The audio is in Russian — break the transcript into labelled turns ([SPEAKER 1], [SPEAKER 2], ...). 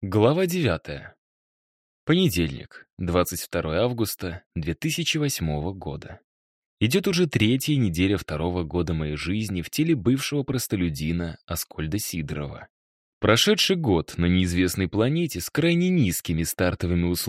[SPEAKER 1] Глава 9. Понедельник, 22 августа 2008 года. Идет уже третья неделя второго года моей жизни в теле бывшего простолюдина Аскольда Сидорова. Прошедший год на неизвестной планете с крайне низкими стартовыми условиями